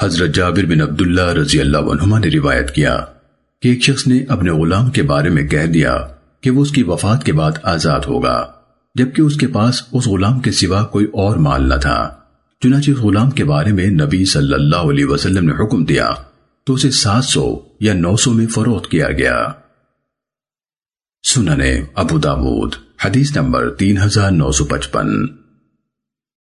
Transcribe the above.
حضرت جابر بن عبداللہ رضی اللہ عنہما نے روایت کیا کہ ایک شخص نے اپنے غلام کے بارے میں کہہ دیا کہ وہ اس کی وفات کے بعد آزاد ہوگا، جبکہ اس کے پاس اس غلام کے سوا کوئی اور مال نہ تھا۔ چنانچہ اس غلام کے بارے میں نبی صلی اللہ علیہ وسلم نے حکم دیا تو اسے سات سو یا نو سو میں فروخت کیا گیا۔ سننے ابو داود، حدیث نمبر تین ہزار نو سو پچپن۔